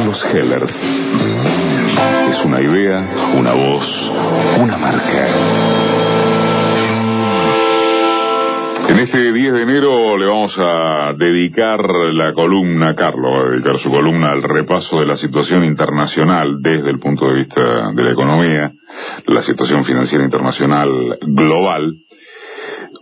Carlos Heller. Es una idea, una voz, una marca. En este 10 de enero le vamos a dedicar la columna, Carlos va a dedicar su columna al repaso de la situación internacional desde el punto de vista de la economía, la situación financiera internacional global.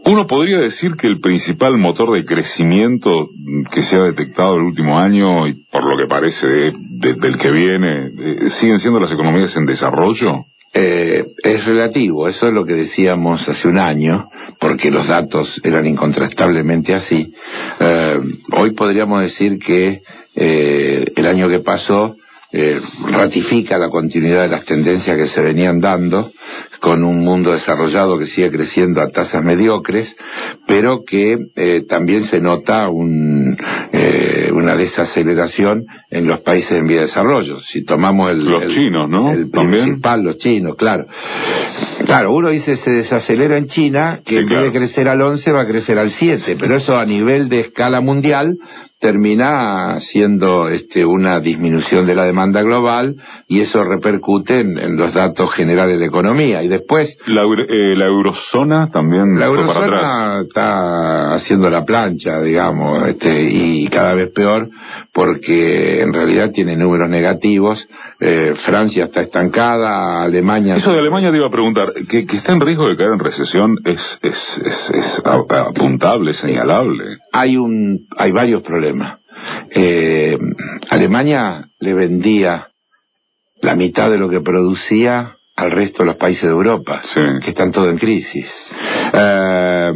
Uno podría decir que el principal motor de crecimiento que se ha detectado el último año, y por lo que parece del que viene, eh, siguen siendo las economías en desarrollo. Eh, es relativo, eso es lo que decíamos hace un año, porque los datos eran incontrastablemente así. Eh, hoy podríamos decir que el año que pasó ratifica la continuidad de las tendencias que se venían dando, con un mundo desarrollado que sigue creciendo a tasas mediocres, pero que eh, también se nota un, eh, una desaceleración en los países en vía de desarrollo. Si tomamos el, los chinos, ¿no? El principal, los chinos, claro. Claro, uno dice se desacelera en China, que en vez de crecer al 11 va a crecer al 7, pero eso a nivel de escala mundial termina siendo este, una disminución de la demanda global y eso repercute en, los datos generales de economía. Y después... La, eh, eurozona también la eurozona está haciendo la plancha, digamos, este, y cada vez peor porque en realidad tiene números negativos. Eh, Francia está estancada, Alemania... Eso de Alemania te iba a preguntar, que, está en riesgo de caer en recesión es, es, es, es apuntable, señalable. Hay, un, hay varios problemas eh, Alemania le vendía la mitad de lo que producía al resto de los países de Europa, que están todos en crisis. Eh,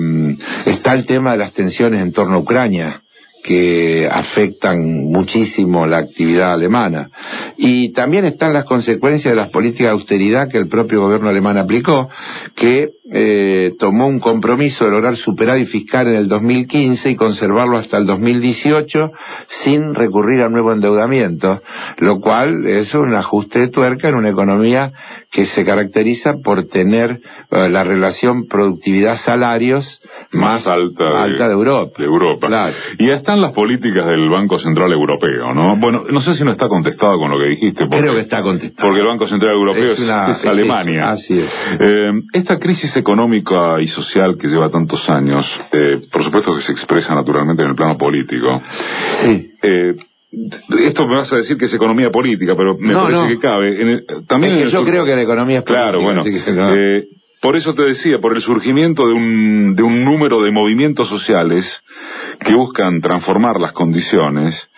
está el tema de las tensiones en torno a Ucrania, que afectan muchísimo la actividad alemana. Y también están las consecuencias de las políticas de austeridad que el propio gobierno alemán aplicó, que eh, tomó un compromiso de lograr superar y fiscal en el 2015 y conservarlo hasta el 2018 sin recurrir a nuevo endeudamiento, lo cual es un ajuste de tuerca en una economía que se caracteriza por tener eh, la relación productividad-salarios más, alta, de, Europa. Europa. Y están las políticas del Banco Central Europeo, ¿no? Bueno, no sé si no está contestado con lo que dijiste. Creo que está contestado. Porque el Banco Central Europeo es, Alemania. así es. Eh, esta crisis económica y social que lleva tantos años, eh, por supuesto que se expresa naturalmente en el plano político. Eh, esto me vas a decir que es economía política, pero me parece que cabe. también yo creo que la economía es política. Claro, bueno. Eh, por eso te decía, por el surgimiento de un, de un número de movimientos sociales que buscan transformar las condiciones,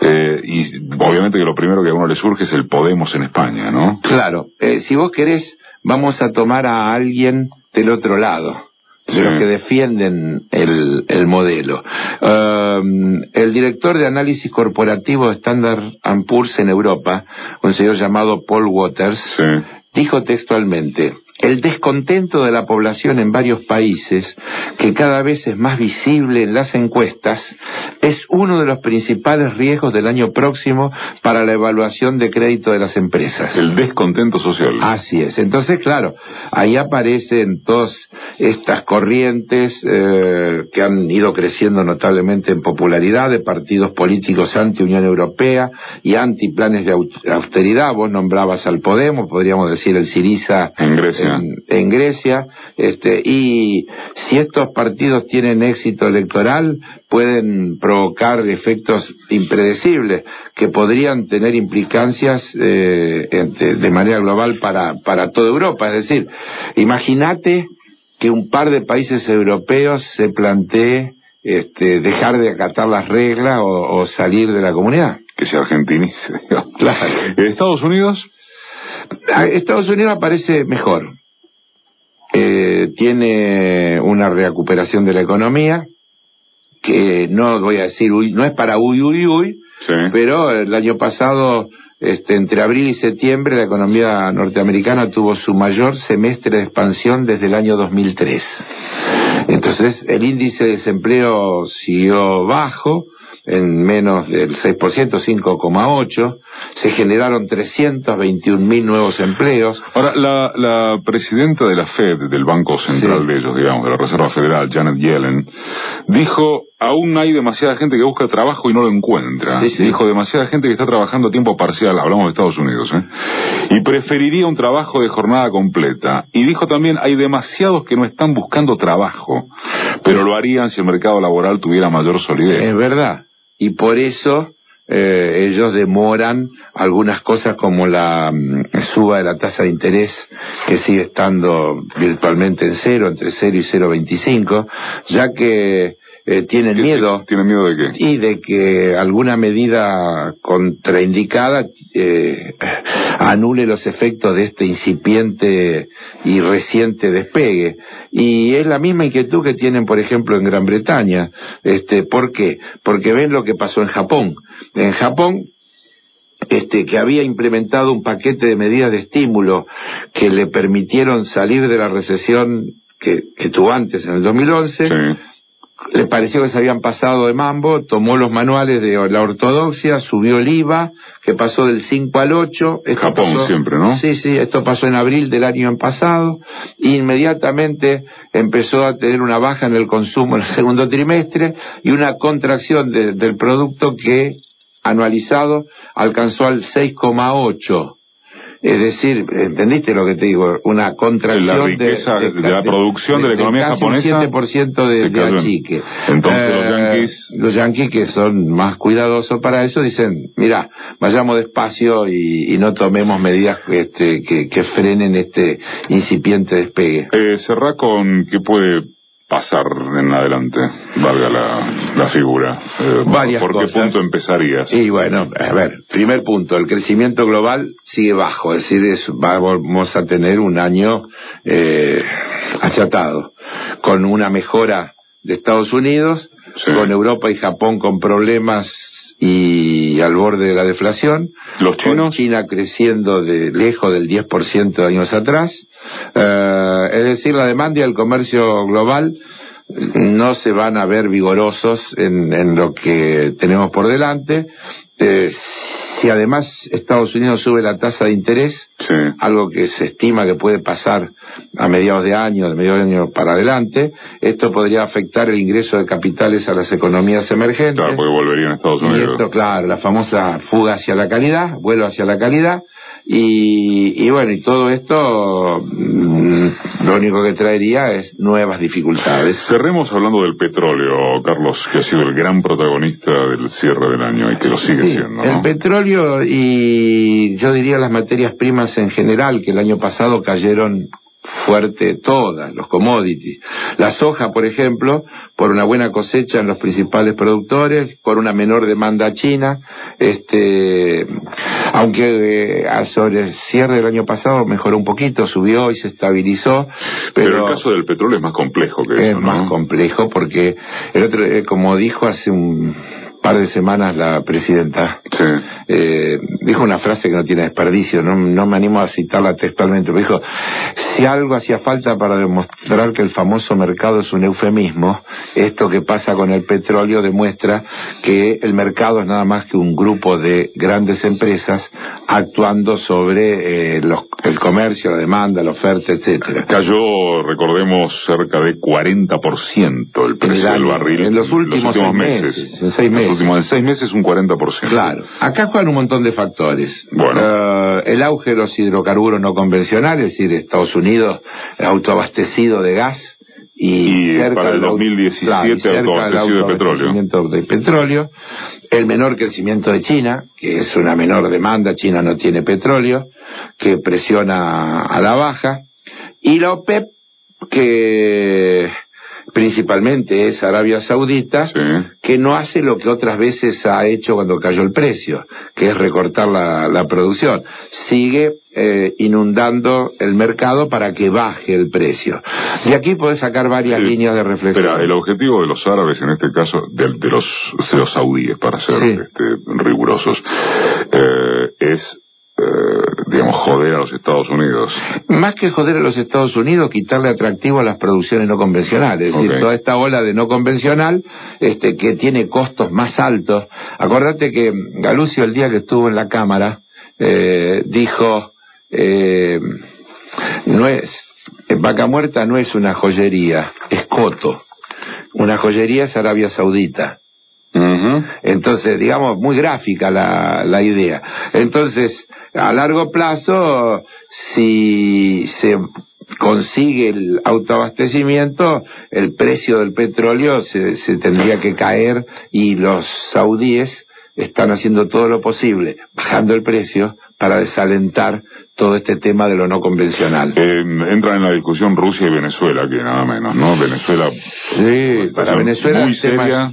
y obviamente que lo primero que a uno le surge es el Podemos en España, ¿no? Claro, si vos querés, vamos a tomar a alguien del otro lado de los que defienden el, el modelo. Um, el director de análisis corporativo de Standard Poor's en Europa, un señor llamado Paul Waters, dijo textualmente, el descontento de la población en varios países, que cada vez es más visible en las encuestas, es uno de los principales riesgos del año próximo para la evaluación de crédito de las empresas. El descontento social. Así es. Entonces, claro, ahí aparecen todas estas corrientes eh, que han ido creciendo notablemente en popularidad de partidos políticos anti-Unión Europea y anti-planes de austeridad. Vos nombrabas al Podemos, podríamos decir el Siriza en Grecia en, Grecia, este, y si estos partidos tienen éxito electoral, pueden provocar efectos impredecibles que podrían tener implicancias eh, de manera global para, para toda Europa. Es decir, imagínate que un par de países europeos se plantee este, dejar de acatar las reglas o, salir de la comunidad. Que se argentinice. Claro. ¿Estados Unidos? Estados Unidos aparece mejor. Eh, tiene una recuperación de la economía, que no voy a decir, uy, no es para uy, uy, uy, pero el año pasado, este, entre abril y septiembre, la economía norteamericana tuvo su mayor semestre de expansión desde el año 2003. Entonces, el índice de desempleo siguió bajo, en menos del 6%, 5,8%, se generaron 321.000 nuevos empleos. Ahora, la, la, presidenta de la Fed, del Banco Central de ellos, digamos, de la Reserva Federal, Janet Yellen, dijo aún hay demasiada gente que busca trabajo y no lo encuentra. Dijo demasiada gente que está trabajando a tiempo parcial, hablamos de Estados Unidos, ¿eh? y preferiría un trabajo de jornada completa. Y dijo también, hay demasiados que no están buscando trabajo, pero lo harían si el mercado laboral tuviera mayor solidez. Es verdad. Y por eso eh, ellos demoran algunas cosas como la mm, suba de la tasa de interés que sigue estando virtualmente en cero, entre cero y 0,25, ya que eh, tienen miedo. ¿Tienen miedo de qué? Y de que alguna medida contraindicada eh, anule los efectos de este incipiente y reciente despegue. Y es la misma inquietud que tienen, por ejemplo, en Gran Bretaña. Este, ¿Por qué? Porque ven lo que pasó en Japón. En Japón este, que había implementado un paquete de medidas de estímulo que le permitieron salir de la recesión que, que tuvo antes en el 2011, sí le pareció que se habían pasado de mambo, tomó los manuales de la ortodoxia, subió el IVA, que pasó del 5 al 8. Japón siempre, ¿no? Sí, sí, esto pasó en abril del año pasado, e inmediatamente empezó a tener una baja en el consumo en el segundo trimestre y una contracción del producto que anualizado alcanzó al 6,8 es decir, ¿entendiste lo que te digo? Una contracción de, la producción de, la economía japonesa. Un 7% de, de achique. Entonces los eh, yanquis. Los yanquis que son más cuidadosos para eso dicen, mira, vayamos despacio y, no tomemos medidas este, que, frenen este incipiente despegue. Eh, cerrá con qué puede pasar en adelante, valga la, figura. Eh, ¿Por qué punto empezarías? Sí, bueno, a ver, primer punto, el crecimiento global sigue bajo, es decir, vamos a tener un año eh, achatado, con una mejora de Estados Unidos, con Europa y Japón con problemas y al borde de la deflación. Los chinos. China creciendo de lejos del 10% de años atrás. Eh, es decir, la demanda y el comercio global no se van a ver vigorosos en, en lo que tenemos por delante. Eh, si además Estados Unidos sube la tasa de interés, algo que se estima que puede pasar a mediados de año, de mediados de año para adelante, esto podría afectar el ingreso de capitales a las economías emergentes. Claro, porque volverían a Estados Unidos. Y esto, claro, la famosa fuga hacia la calidad, vuelo hacia la calidad, y, bueno, y todo esto mm, lo único que traería es nuevas dificultades. Cerremos hablando del petróleo, Carlos, que ha sido el gran protagonista del cierre del año y que lo sigue siendo. El petróleo y yo diría las materias primas en general, que el año pasado cayeron fuerte todas, los commodities. La soja, por ejemplo, por una buena cosecha en los principales productores, por una menor demanda china, este, aunque eh, sobre el cierre del año pasado mejoró un poquito, subió y se estabilizó. Pero, el caso del petróleo es más complejo que es eso, ¿no? más complejo porque el otro, eh, como dijo hace un par de semanas la presidenta eh, dijo una frase que no tiene desperdicio, no, no me animo a citarla textualmente, pero dijo, si algo hacía falta para demostrar que el famoso mercado es un eufemismo, esto que pasa con el petróleo demuestra que el mercado es nada más que un grupo de grandes empresas actuando sobre eh, el comercio, la demanda, la oferta, etcétera. Cayó, recordemos, cerca de 40% el precio del barril en los últimos, meses, En seis meses en seis meses un 40%. Claro. Acá juegan un montón de factores. Bueno. Eh, el auge de los hidrocarburos no convencionales, es decir, Estados Unidos autoabastecido de gas, y, cerca para el 2017 autoabastecido de petróleo. de petróleo, el menor crecimiento de China, que es una menor demanda, China no tiene petróleo, que presiona a la baja, y la OPEP, que principalmente es Arabia Saudita, que no hace lo que otras veces ha hecho cuando cayó el precio, que es recortar la, producción. Sigue eh, inundando el mercado para que baje el precio. De aquí puede sacar varias líneas de reflexión. Pero el objetivo de los árabes, en este caso, de, los, de los saudíes, para ser este, rigurosos, eh, es digamos, joder a los Estados Unidos. Más que joder a los Estados Unidos, quitarle atractivo a las producciones no convencionales. Es decir, toda esta ola de no convencional este, que tiene costos más altos. Acordate que Galucio el día que estuvo en la Cámara eh, dijo, eh, no es, Vaca Muerta no es una joyería, es coto. una joyería es Arabia Saudita. Entonces, digamos, muy gráfica la, la idea. Entonces, a largo plazo, si se consigue el autoabastecimiento, el precio del petróleo se, se tendría que caer y los saudíes están haciendo todo lo posible, bajando el precio, para desalentar todo este tema de lo no convencional. Eh, entra en la discusión Rusia y Venezuela, que nada menos, ¿no? Venezuela. Sí, para Venezuela. Muy seria,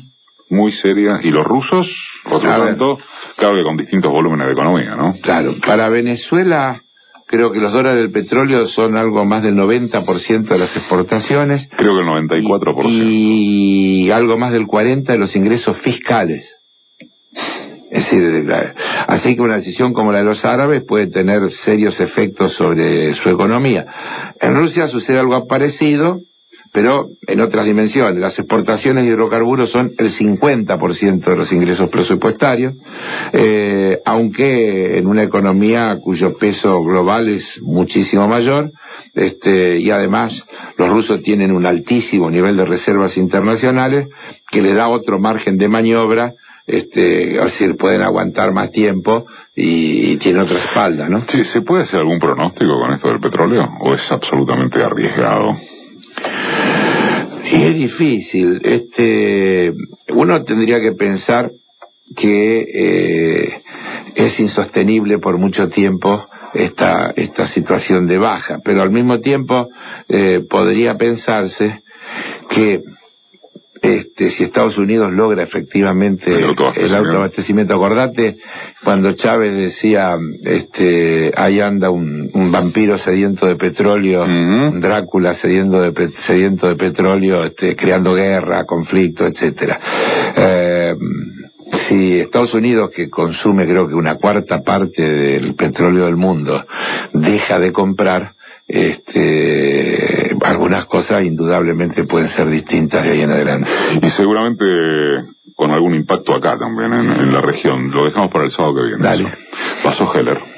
muy seria. Y los rusos, otro tanto, claro que con distintos volúmenes de economía, ¿no? Claro, para Venezuela creo que los dólares del petróleo son algo más del 90% de las exportaciones. Creo que el 94%. Y, y algo más del 40% de los ingresos fiscales. Es decir, así que una decisión como la de los árabes puede tener serios efectos sobre su economía. En Rusia sucede algo parecido, pero en otras dimensiones. Las exportaciones de hidrocarburos son el 50% de los ingresos presupuestarios, eh, aunque en una economía cuyo peso global es muchísimo mayor, este, y además los rusos tienen un altísimo nivel de reservas internacionales que le da otro margen de maniobra este, es decir, pueden aguantar más tiempo y, tienen otra espalda, ¿no? Sí, ¿se puede hacer algún pronóstico con esto del petróleo o es absolutamente arriesgado? Es difícil. Este, uno tendría que pensar que eh, es insostenible por mucho tiempo esta, esta situación de baja, pero al mismo tiempo eh, podría pensarse que este, si Estados Unidos logra efectivamente el autoabastecimiento. Acordate cuando Chávez decía, este, ahí anda un, vampiro sediento de petróleo, Drácula sediento de, sediento de petróleo, este, creando guerra, conflicto, etcétera. Eh, si Estados Unidos, que consume creo que una cuarta parte del petróleo del mundo, deja de comprar, este, algunas cosas indudablemente pueden ser distintas de ahí en adelante. Y seguramente con algún impacto acá también, en, la región. Lo dejamos para el sábado que viene. Dale. Paso Heller.